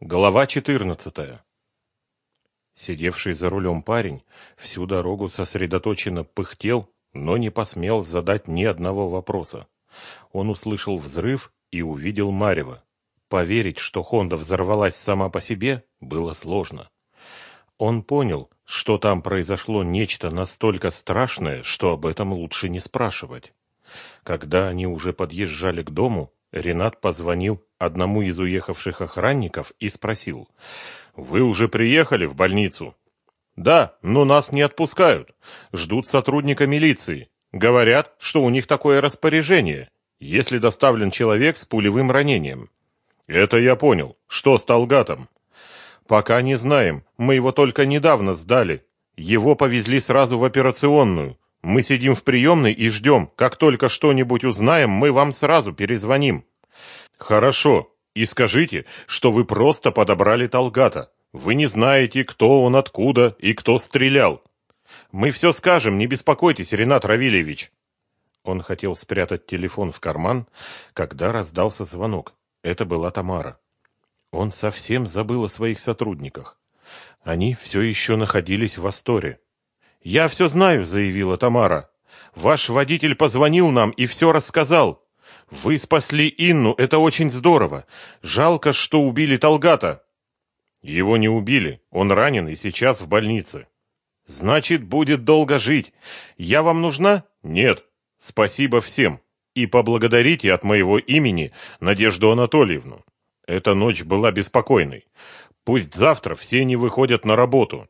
Глава 14. Сидевший за рулем парень всю дорогу сосредоточенно пыхтел, но не посмел задать ни одного вопроса. Он услышал взрыв и увидел марево. Поверить, что Хонда взорвалась сама по себе, было сложно. Он понял, что там произошло нечто настолько страшное, что об этом лучше не спрашивать. Когда они уже подъезжали к дому, Ренат позвонил одному из уехавших охранников и спросил. «Вы уже приехали в больницу?» «Да, но нас не отпускают. Ждут сотрудника милиции. Говорят, что у них такое распоряжение, если доставлен человек с пулевым ранением». «Это я понял. Что с Талгатом?» «Пока не знаем. Мы его только недавно сдали. Его повезли сразу в операционную. Мы сидим в приемной и ждем. Как только что-нибудь узнаем, мы вам сразу перезвоним. Хорошо. И скажите, что вы просто подобрали Талгата. Вы не знаете, кто он откуда и кто стрелял. Мы все скажем, не беспокойтесь, Ренат Равильевич. Он хотел спрятать телефон в карман, когда раздался звонок. Это была Тамара. Он совсем забыл о своих сотрудниках. Они все еще находились в Асторе. «Я все знаю», — заявила Тамара. «Ваш водитель позвонил нам и все рассказал. Вы спасли Инну, это очень здорово. Жалко, что убили Талгата». «Его не убили. Он ранен и сейчас в больнице». «Значит, будет долго жить. Я вам нужна?» «Нет. Спасибо всем. И поблагодарите от моего имени Надежду Анатольевну. Эта ночь была беспокойной. Пусть завтра все не выходят на работу.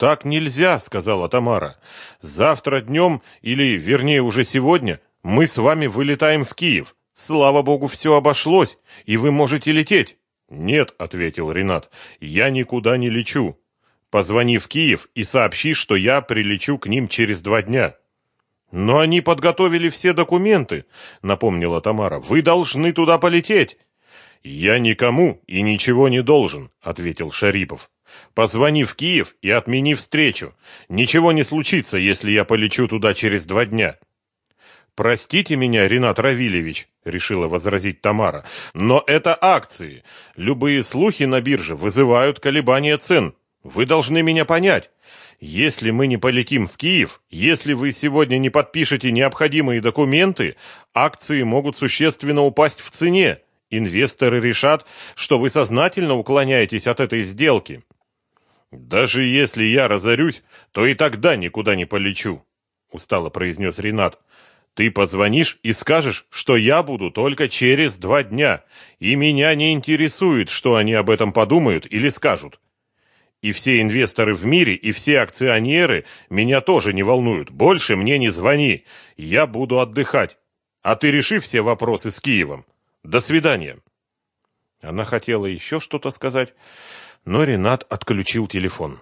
«Так нельзя», — сказала Тамара. «Завтра днем, или, вернее, уже сегодня, мы с вами вылетаем в Киев. Слава богу, все обошлось, и вы можете лететь». «Нет», — ответил Ренат, — «я никуда не лечу. Позвони в Киев и сообщи, что я прилечу к ним через два дня». «Но они подготовили все документы», — напомнила Тамара. «Вы должны туда полететь». «Я никому и ничего не должен», — ответил Шарипов. Позвони в Киев и отмени встречу. Ничего не случится, если я полечу туда через два дня. Простите меня, Ренат Равильевич, решила возразить Тамара, но это акции. Любые слухи на бирже вызывают колебания цен. Вы должны меня понять. Если мы не полетим в Киев, если вы сегодня не подпишете необходимые документы, акции могут существенно упасть в цене. Инвесторы решат, что вы сознательно уклоняетесь от этой сделки. Даже если я разорюсь, то и тогда никуда не полечу, устало произнес Ренат. Ты позвонишь и скажешь, что я буду только через два дня, и меня не интересует, что они об этом подумают или скажут. И все инвесторы в мире, и все акционеры меня тоже не волнуют. Больше мне не звони. Я буду отдыхать. А ты реши все вопросы с Киевом. До свидания. Она хотела еще что-то сказать, но Ренат отключил телефон.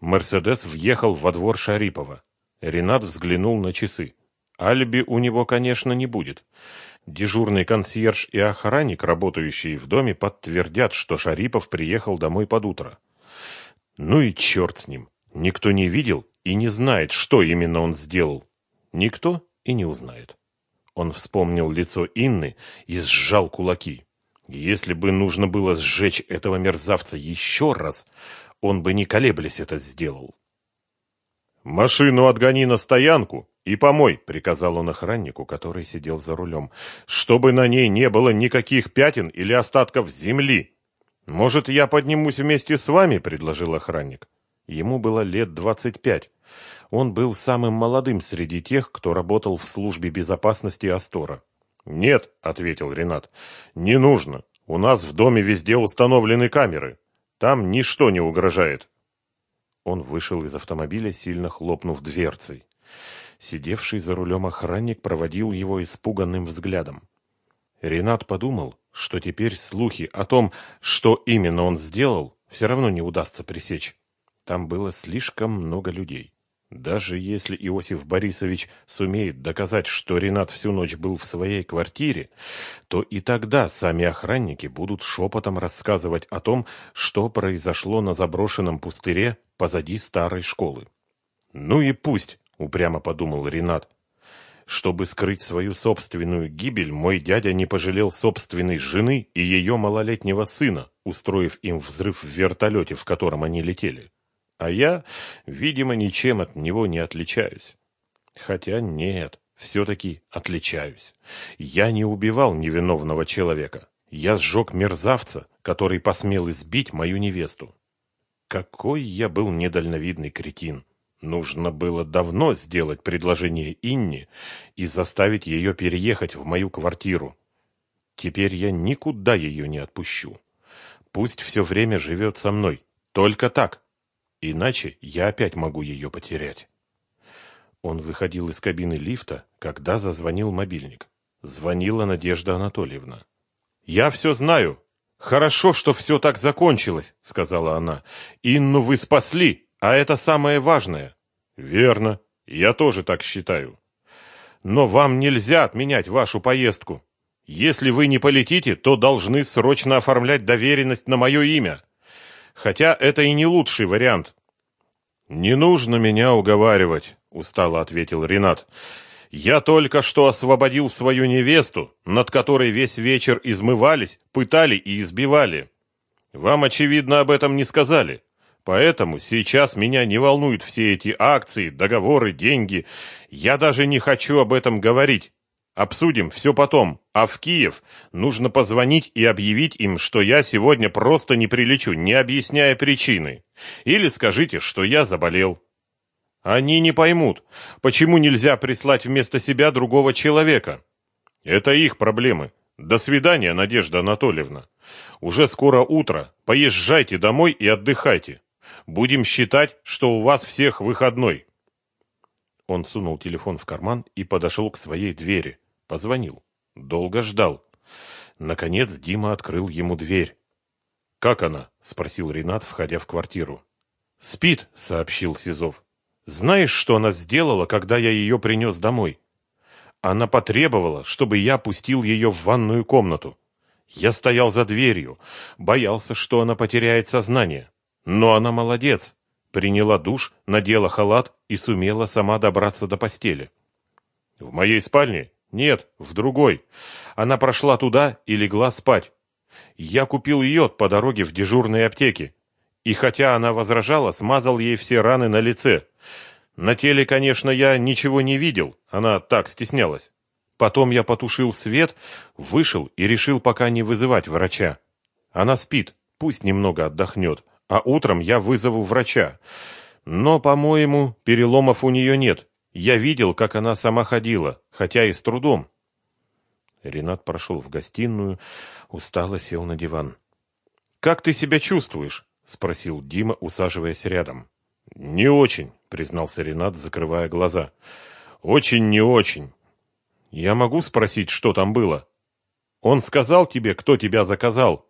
Мерседес въехал во двор Шарипова. Ренат взглянул на часы. Алиби у него, конечно, не будет. Дежурный консьерж и охранник, работающие в доме, подтвердят, что Шарипов приехал домой под утро. Ну и черт с ним. Никто не видел и не знает, что именно он сделал. Никто и не узнает. Он вспомнил лицо Инны и сжал кулаки. Если бы нужно было сжечь этого мерзавца еще раз, он бы не колеблясь это сделал. «Машину отгони на стоянку и помой», — приказал он охраннику, который сидел за рулем, «чтобы на ней не было никаких пятен или остатков земли». «Может, я поднимусь вместе с вами?» — предложил охранник. Ему было лет двадцать пять. Он был самым молодым среди тех, кто работал в службе безопасности Астора. «Нет», — ответил Ренат, — «не нужно. У нас в доме везде установлены камеры. Там ничто не угрожает». Он вышел из автомобиля, сильно хлопнув дверцей. Сидевший за рулем охранник проводил его испуганным взглядом. Ренат подумал, что теперь слухи о том, что именно он сделал, все равно не удастся пресечь. Там было слишком много людей. Даже если Иосиф Борисович сумеет доказать, что Ренат всю ночь был в своей квартире, то и тогда сами охранники будут шепотом рассказывать о том, что произошло на заброшенном пустыре позади старой школы. «Ну и пусть», — упрямо подумал Ренат. Чтобы скрыть свою собственную гибель, мой дядя не пожалел собственной жены и ее малолетнего сына, устроив им взрыв в вертолете, в котором они летели. А я, видимо, ничем от него не отличаюсь. Хотя нет, все-таки отличаюсь. Я не убивал невиновного человека. Я сжег мерзавца, который посмел избить мою невесту. Какой я был недальновидный кретин. Нужно было давно сделать предложение Инне и заставить ее переехать в мою квартиру. Теперь я никуда ее не отпущу. Пусть все время живет со мной. Только так. Иначе я опять могу ее потерять. Он выходил из кабины лифта, когда зазвонил мобильник. Звонила Надежда Анатольевна. «Я все знаю. Хорошо, что все так закончилось», — сказала она. «Инну вы спасли, а это самое важное». «Верно. Я тоже так считаю. Но вам нельзя отменять вашу поездку. Если вы не полетите, то должны срочно оформлять доверенность на мое имя. Хотя это и не лучший вариант». «Не нужно меня уговаривать», — устало ответил Ренат. Я только что освободил свою невесту, над которой весь вечер измывались, пытали и избивали. Вам, очевидно, об этом не сказали. Поэтому сейчас меня не волнуют все эти акции, договоры, деньги. Я даже не хочу об этом говорить. Обсудим все потом. А в Киев нужно позвонить и объявить им, что я сегодня просто не прилечу, не объясняя причины. Или скажите, что я заболел. Они не поймут, почему нельзя прислать вместо себя другого человека. Это их проблемы. До свидания, Надежда Анатольевна. Уже скоро утро. Поезжайте домой и отдыхайте. Будем считать, что у вас всех выходной. Он сунул телефон в карман и подошел к своей двери. Позвонил. Долго ждал. Наконец Дима открыл ему дверь. «Как она?» — спросил Ренат, входя в квартиру. «Спит», — сообщил Сизов. Знаешь, что она сделала, когда я ее принес домой? Она потребовала, чтобы я пустил ее в ванную комнату. Я стоял за дверью, боялся, что она потеряет сознание. Но она молодец. Приняла душ, надела халат и сумела сама добраться до постели. В моей спальне? Нет, в другой. Она прошла туда и легла спать. Я купил йод по дороге в дежурной аптеке. И хотя она возражала, смазал ей все раны на лице. На теле, конечно, я ничего не видел, она так стеснялась. Потом я потушил свет, вышел и решил пока не вызывать врача. Она спит, пусть немного отдохнет, а утром я вызову врача. Но, по-моему, переломов у нее нет. Я видел, как она сама ходила, хотя и с трудом. Ренат прошел в гостиную, устало сел на диван. «Как ты себя чувствуешь?» — спросил Дима, усаживаясь рядом. «Не очень», — признался Ренат, закрывая глаза. «Очень не очень. Я могу спросить, что там было? Он сказал тебе, кто тебя заказал?»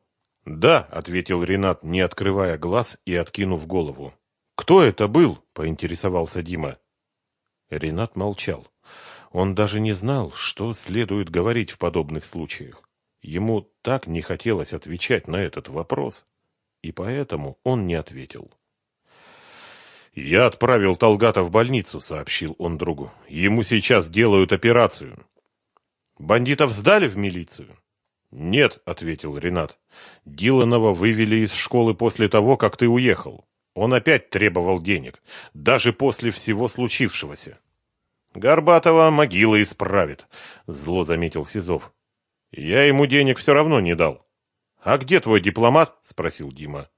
«Да», — ответил Ренат, не открывая глаз и откинув голову. «Кто это был?» — поинтересовался Дима. Ренат молчал. Он даже не знал, что следует говорить в подобных случаях. Ему так не хотелось отвечать на этот вопрос, и поэтому он не ответил. «Я отправил Талгата в больницу», — сообщил он другу. «Ему сейчас делают операцию». «Бандитов сдали в милицию?» «Нет», — ответил Ренат. «Диланова вывели из школы после того, как ты уехал. Он опять требовал денег, даже после всего случившегося». «Горбатова могила исправит», — зло заметил Сизов. «Я ему денег все равно не дал». «А где твой дипломат?» — спросил Дима.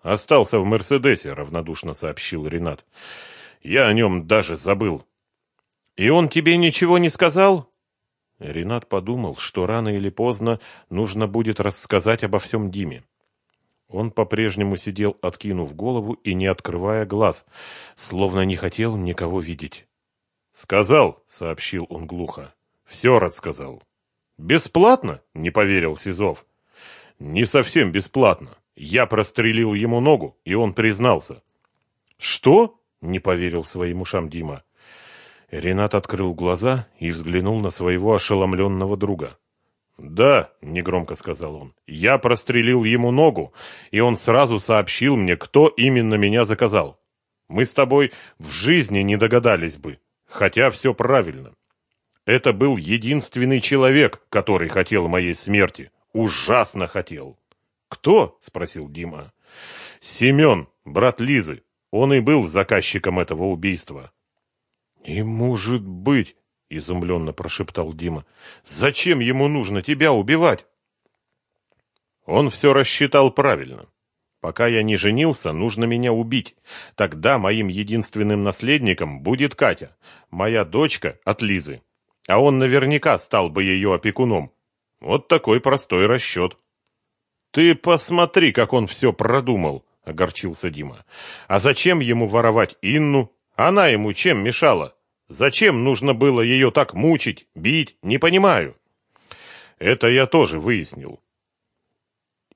Остался в Мерседесе, равнодушно сообщил Ренат. Я о нем даже забыл. И он тебе ничего не сказал? Ренат подумал, что рано или поздно нужно будет рассказать обо всем Диме. Он по-прежнему сидел, откинув голову и не открывая глаз, словно не хотел никого видеть. «Сказал», — сообщил он глухо. «Все рассказал». «Бесплатно?» — не поверил Сизов. «Не совсем бесплатно. Я прострелил ему ногу, и он признался. «Что?» — не поверил своим ушам Дима. Ренат открыл глаза и взглянул на своего ошеломленного друга. «Да», — негромко сказал он, — «я прострелил ему ногу, и он сразу сообщил мне, кто именно меня заказал. Мы с тобой в жизни не догадались бы, хотя все правильно. Это был единственный человек, который хотел моей смерти. Ужасно хотел. «Кто?» – спросил Дима. «Семен, брат Лизы. Он и был заказчиком этого убийства». «Не может быть!» – изумленно прошептал Дима. «Зачем ему нужно тебя убивать?» Он все рассчитал правильно. Пока я не женился, нужно меня убить. Тогда моим единственным наследником будет Катя, моя дочка от Лизы. А он наверняка стал бы ее опекуном. Вот такой простой расчет. Ты посмотри, как он все продумал, огорчился Дима. А зачем ему воровать Инну? Она ему чем мешала? Зачем нужно было ее так мучить, бить? Не понимаю. Это я тоже выяснил.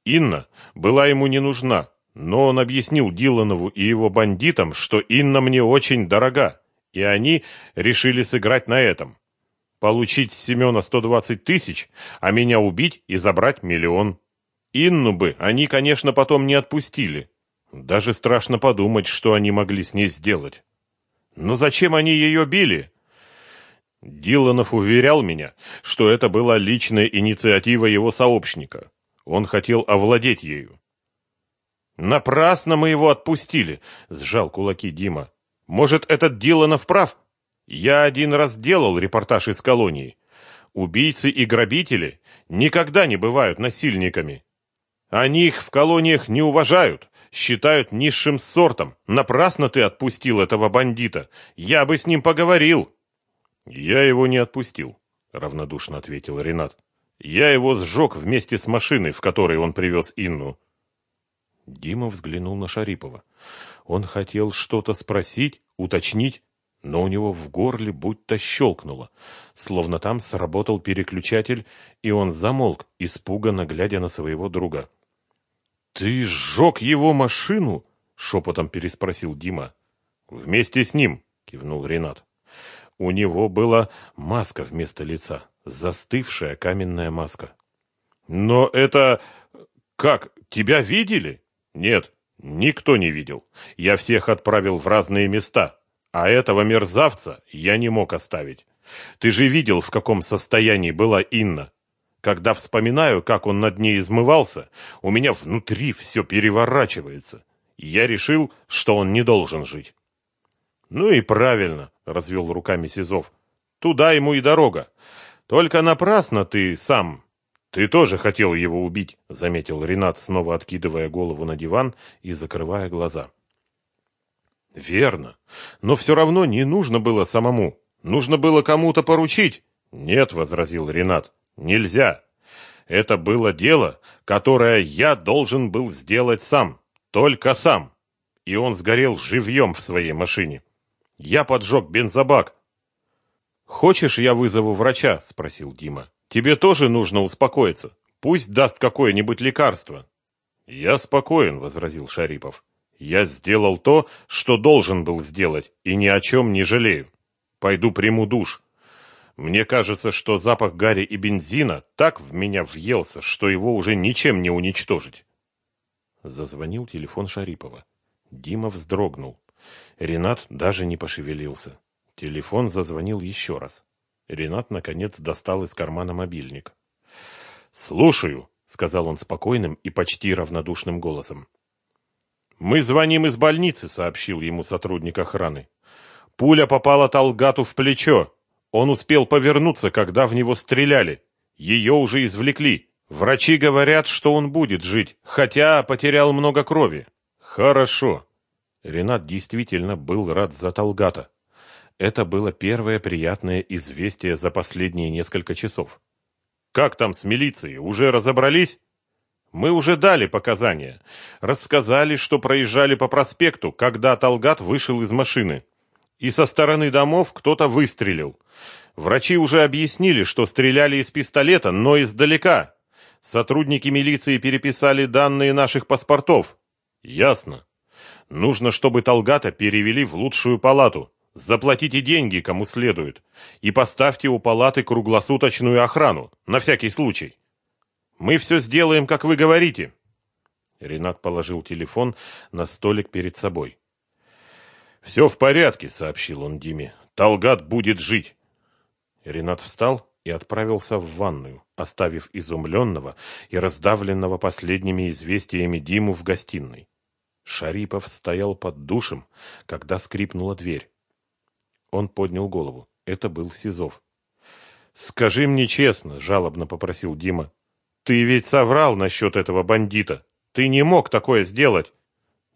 Инна была ему не нужна, но он объяснил Диланову и его бандитам, что Инна мне очень дорога, и они решили сыграть на этом. Получить с Семена 120 тысяч, а меня убить и забрать миллион. Инну бы они, конечно, потом не отпустили. Даже страшно подумать, что они могли с ней сделать. Но зачем они ее били? Диланов уверял меня, что это была личная инициатива его сообщника. Он хотел овладеть ею. «Напрасно мы его отпустили», — сжал кулаки Дима. «Может, этот Диланов прав? Я один раз делал репортаж из колонии. Убийцы и грабители никогда не бывают насильниками. Они их в колониях не уважают, считают низшим сортом. Напрасно ты отпустил этого бандита. Я бы с ним поговорил». «Я его не отпустил», — равнодушно ответил Ренат. Я его сжег вместе с машиной, в которой он привез Инну. Дима взглянул на Шарипова. Он хотел что-то спросить, уточнить, но у него в горле будто щелкнуло, словно там сработал переключатель, и он замолк, испуганно глядя на своего друга. «Ты сжег его машину?» — шепотом переспросил Дима. «Вместе с ним», — кивнул Ренат. У него была маска вместо лица застывшая каменная маска. «Но это... как? Тебя видели?» «Нет, никто не видел. Я всех отправил в разные места, а этого мерзавца я не мог оставить. Ты же видел, в каком состоянии была Инна. Когда вспоминаю, как он над ней измывался, у меня внутри все переворачивается. Я решил, что он не должен жить». «Ну и правильно», — развел руками Сизов. «Туда ему и дорога. Только напрасно ты сам. Ты тоже хотел его убить, заметил Ренат, снова откидывая голову на диван и закрывая глаза. Верно. Но все равно не нужно было самому. Нужно было кому-то поручить. Нет, возразил Ренат. Нельзя. Это было дело, которое я должен был сделать сам. Только сам. И он сгорел живьем в своей машине. Я поджег бензобак, «Хочешь, я вызову врача?» – спросил Дима. «Тебе тоже нужно успокоиться. Пусть даст какое-нибудь лекарство». «Я спокоен», – возразил Шарипов. «Я сделал то, что должен был сделать, и ни о чем не жалею. Пойду приму душ. Мне кажется, что запах гари и бензина так в меня въелся, что его уже ничем не уничтожить». Зазвонил телефон Шарипова. Дима вздрогнул. Ренат даже не пошевелился. Телефон зазвонил еще раз. Ренат, наконец, достал из кармана мобильник. «Слушаю», — сказал он спокойным и почти равнодушным голосом. «Мы звоним из больницы», — сообщил ему сотрудник охраны. «Пуля попала Талгату в плечо. Он успел повернуться, когда в него стреляли. Ее уже извлекли. Врачи говорят, что он будет жить, хотя потерял много крови». «Хорошо». Ренат действительно был рад за Талгата. Это было первое приятное известие за последние несколько часов. «Как там с милицией? Уже разобрались?» «Мы уже дали показания. Рассказали, что проезжали по проспекту, когда Талгат вышел из машины. И со стороны домов кто-то выстрелил. Врачи уже объяснили, что стреляли из пистолета, но издалека. Сотрудники милиции переписали данные наших паспортов. Ясно. Нужно, чтобы Талгата перевели в лучшую палату. Заплатите деньги, кому следует, и поставьте у палаты круглосуточную охрану, на всякий случай. Мы все сделаем, как вы говорите. Ренат положил телефон на столик перед собой. «Все в порядке», — сообщил он Диме. «Талгат будет жить». Ренат встал и отправился в ванную, оставив изумленного и раздавленного последними известиями Диму в гостиной. Шарипов стоял под душем, когда скрипнула дверь. Он поднял голову. Это был Сизов. «Скажи мне честно», — жалобно попросил Дима. «Ты ведь соврал насчет этого бандита. Ты не мог такое сделать».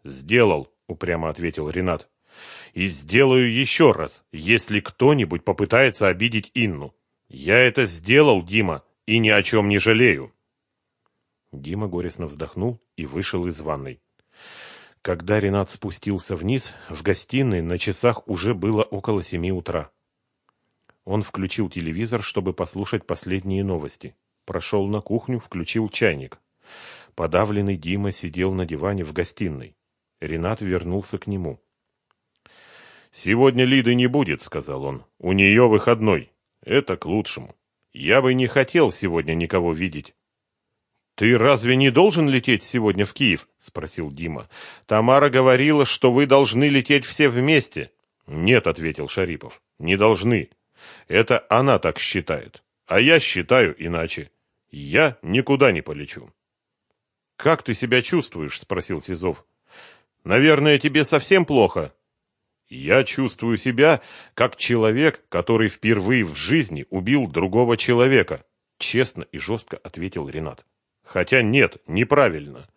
«Сделал», — упрямо ответил Ренат. «И сделаю еще раз, если кто-нибудь попытается обидеть Инну. Я это сделал, Дима, и ни о чем не жалею». Дима горестно вздохнул и вышел из ванной. Когда Ренат спустился вниз, в гостиной на часах уже было около семи утра. Он включил телевизор, чтобы послушать последние новости. Прошел на кухню, включил чайник. Подавленный Дима сидел на диване в гостиной. Ренат вернулся к нему. «Сегодня Лиды не будет», — сказал он. «У нее выходной. Это к лучшему. Я бы не хотел сегодня никого видеть. «Ты разве не должен лететь сегодня в Киев?» — спросил Дима. «Тамара говорила, что вы должны лететь все вместе». «Нет», — ответил Шарипов, — «не должны. Это она так считает. А я считаю иначе. Я никуда не полечу». «Как ты себя чувствуешь?» — спросил Сизов. «Наверное, тебе совсем плохо?» «Я чувствую себя как человек, который впервые в жизни убил другого человека», — честно и жестко ответил Ренат. Хотя нет, неправильно.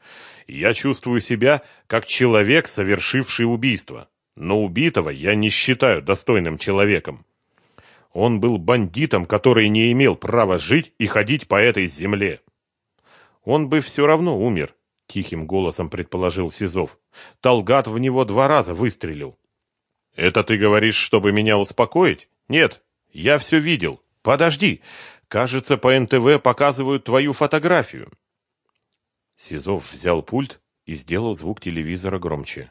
Я чувствую себя как человек, совершивший убийство. Но убитого я не считаю достойным человеком. Он был бандитом, который не имел права жить и ходить по этой земле. Он бы все равно умер, тихим голосом предположил Сизов. Талгат в него два раза выстрелил. Это ты говоришь, чтобы меня успокоить? Нет, я все видел. Подожди, кажется, по НТВ показывают твою фотографию. Сизов взял пульт и сделал звук телевизора громче.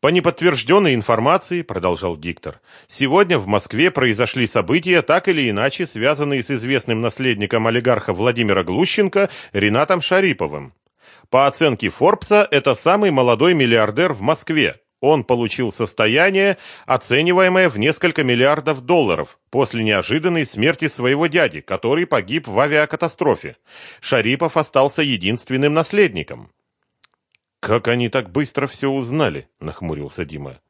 По неподтвержденной информации, продолжал диктор, сегодня в Москве произошли события, так или иначе связанные с известным наследником олигарха Владимира Глущенко Ренатом Шариповым. По оценке Форбса, это самый молодой миллиардер в Москве. Он получил состояние, оцениваемое в несколько миллиардов долларов, после неожиданной смерти своего дяди, который погиб в авиакатастрофе. Шарипов остался единственным наследником. «Как они так быстро все узнали?» – нахмурился Дима.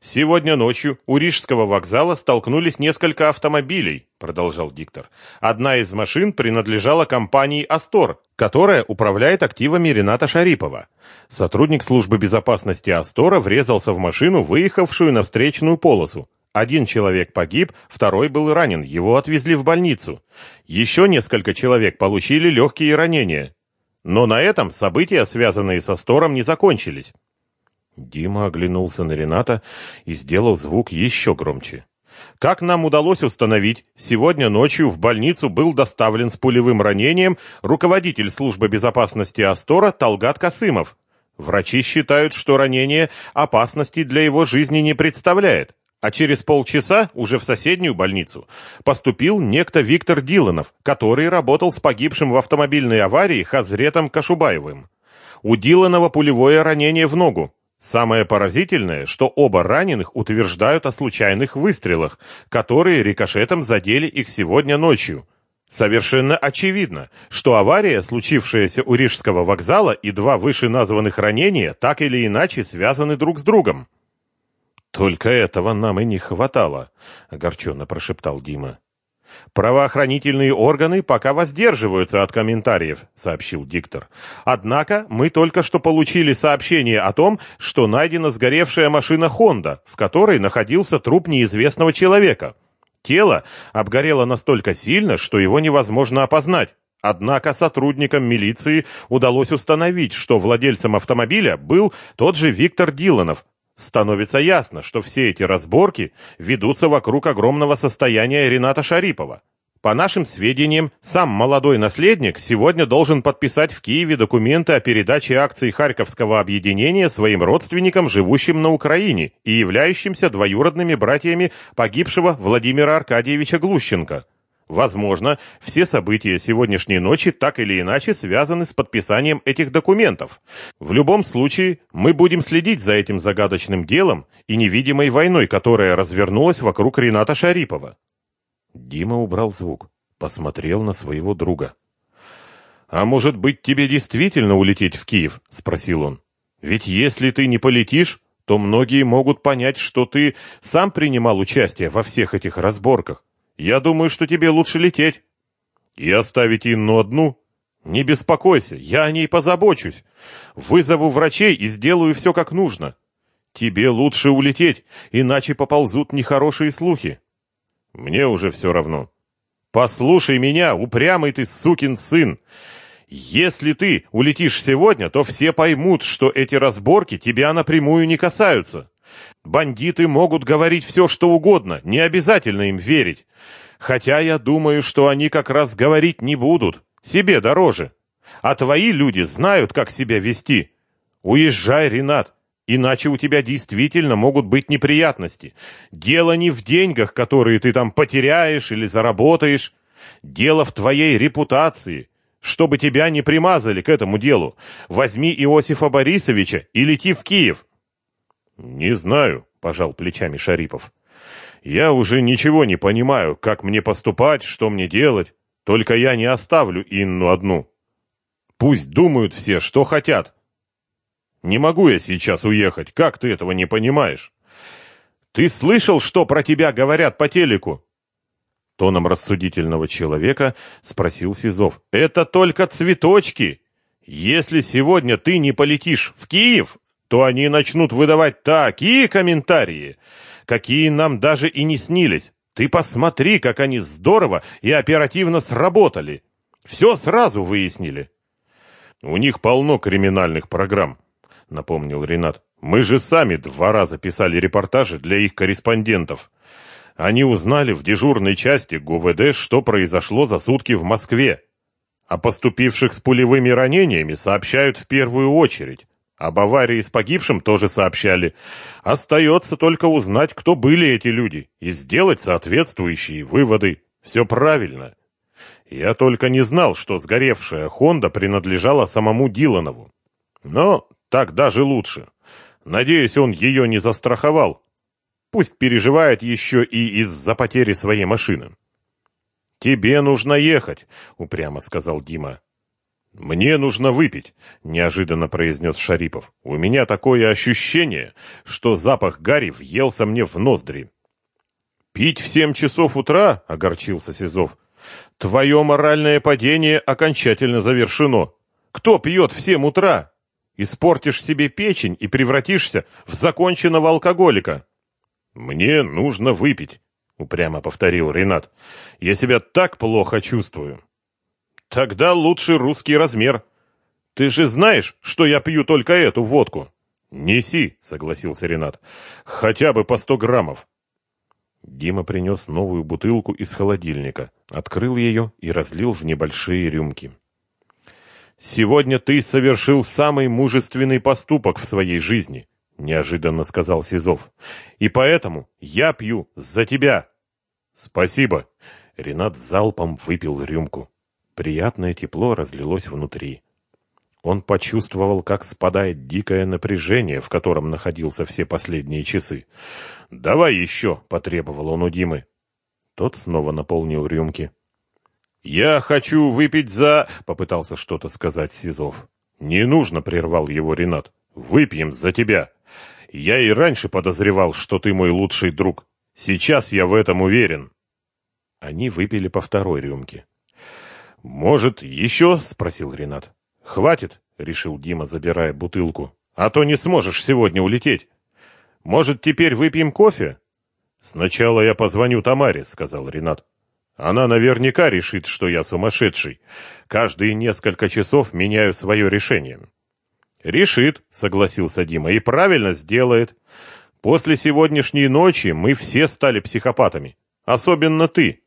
Сегодня ночью у Рижского вокзала столкнулись несколько автомобилей, продолжал диктор. Одна из машин принадлежала компании Астор, которая управляет активами Рената Шарипова. Сотрудник службы безопасности Астора врезался в машину, выехавшую на встречную полосу. Один человек погиб, второй был ранен, его отвезли в больницу. Еще несколько человек получили легкие ранения. Но на этом события, связанные со Астором, не закончились. Дима оглянулся на Рената и сделал звук еще громче. Как нам удалось установить, сегодня ночью в больницу был доставлен с пулевым ранением руководитель службы безопасности Астора Талгат Касымов. Врачи считают, что ранение опасности для его жизни не представляет. А через полчаса уже в соседнюю больницу поступил некто Виктор Диланов, который работал с погибшим в автомобильной аварии Хазретом Кашубаевым. У Диланова пулевое ранение в ногу, Самое поразительное, что оба раненых утверждают о случайных выстрелах, которые рикошетом задели их сегодня ночью. Совершенно очевидно, что авария, случившаяся у Рижского вокзала, и два вышеназванных ранения так или иначе связаны друг с другом. «Только этого нам и не хватало», — огорченно прошептал Дима. Правоохранительные органы пока воздерживаются от комментариев, сообщил диктор. Однако мы только что получили сообщение о том, что найдена сгоревшая машина Honda, в которой находился труп неизвестного человека. Тело обгорело настолько сильно, что его невозможно опознать. Однако сотрудникам милиции удалось установить, что владельцем автомобиля был тот же Виктор Диланов, Становится ясно, что все эти разборки ведутся вокруг огромного состояния Рената Шарипова. По нашим сведениям, сам молодой наследник сегодня должен подписать в Киеве документы о передаче акций Харьковского объединения своим родственникам, живущим на Украине и являющимся двоюродными братьями погибшего Владимира Аркадьевича Глущенко. Возможно, все события сегодняшней ночи так или иначе связаны с подписанием этих документов. В любом случае, мы будем следить за этим загадочным делом и невидимой войной, которая развернулась вокруг Рената Шарипова. Дима убрал звук, посмотрел на своего друга. «А может быть, тебе действительно улететь в Киев?» — спросил он. «Ведь если ты не полетишь, то многие могут понять, что ты сам принимал участие во всех этих разборках. Я думаю, что тебе лучше лететь. И оставить Инну одну? Не беспокойся, я о ней позабочусь. Вызову врачей и сделаю все как нужно. Тебе лучше улететь, иначе поползут нехорошие слухи. Мне уже все равно. Послушай меня, упрямый ты сукин сын. Если ты улетишь сегодня, то все поймут, что эти разборки тебя напрямую не касаются. Бандиты могут говорить все, что угодно, не обязательно им верить. Хотя я думаю, что они как раз говорить не будут. Себе дороже. А твои люди знают, как себя вести. Уезжай, Ренат, иначе у тебя действительно могут быть неприятности. Дело не в деньгах, которые ты там потеряешь или заработаешь. Дело в твоей репутации чтобы тебя не примазали к этому делу. Возьми Иосифа Борисовича и лети в Киев. Не знаю, пожал плечами Шарипов. Я уже ничего не понимаю, как мне поступать, что мне делать. Только я не оставлю Инну одну. Пусть думают все, что хотят. Не могу я сейчас уехать, как ты этого не понимаешь? Ты слышал, что про тебя говорят по телеку? Тоном рассудительного человека спросил Сизов. «Это только цветочки. Если сегодня ты не полетишь в Киев, то они начнут выдавать такие комментарии, какие нам даже и не снились. Ты посмотри, как они здорово и оперативно сработали. Все сразу выяснили». «У них полно криминальных программ», — напомнил Ренат. «Мы же сами два раза писали репортажи для их корреспондентов». Они узнали в дежурной части ГУВД, что произошло за сутки в Москве. О поступивших с пулевыми ранениями сообщают в первую очередь. Об аварии с погибшим тоже сообщали. Остается только узнать, кто были эти люди, и сделать соответствующие выводы. Все правильно. Я только не знал, что сгоревшая «Хонда» принадлежала самому Диланову. Но так даже лучше. Надеюсь, он ее не застраховал, Пусть переживает еще и из-за потери своей машины. «Тебе нужно ехать», — упрямо сказал Дима. «Мне нужно выпить», — неожиданно произнес Шарипов. «У меня такое ощущение, что запах гари въелся мне в ноздри». «Пить в семь часов утра?» — огорчился Сизов. «Твое моральное падение окончательно завершено. Кто пьет в семь утра? Испортишь себе печень и превратишься в законченного алкоголика». «Мне нужно выпить», — упрямо повторил Ренат. «Я себя так плохо чувствую». «Тогда лучше русский размер. Ты же знаешь, что я пью только эту водку». «Неси», — согласился Ренат. «Хотя бы по сто граммов». Дима принес новую бутылку из холодильника, открыл ее и разлил в небольшие рюмки. «Сегодня ты совершил самый мужественный поступок в своей жизни», — неожиданно сказал Сизов. «И поэтому я пью за тебя». «Спасибо». Ренат залпом выпил рюмку. Приятное тепло разлилось внутри. Он почувствовал, как спадает дикое напряжение, в котором находился все последние часы. «Давай еще!» — потребовал он у Димы. Тот снова наполнил рюмки. «Я хочу выпить за...» — попытался что-то сказать Сизов. «Не нужно!» — прервал его Ренат. «Выпьем за тебя!» Я и раньше подозревал, что ты мой лучший друг. Сейчас я в этом уверен. Они выпили по второй рюмке. Может, еще? спросил Ренат. Хватит, решил Дима, забирая бутылку. А то не сможешь сегодня улететь. Может, теперь выпьем кофе? Сначала я позвоню Тамаре, сказал Ренат. Она наверняка решит, что я сумасшедший. Каждые несколько часов меняю свое решение. «Решит», — согласился Дима, — «и правильно сделает. После сегодняшней ночи мы все стали психопатами. Особенно ты.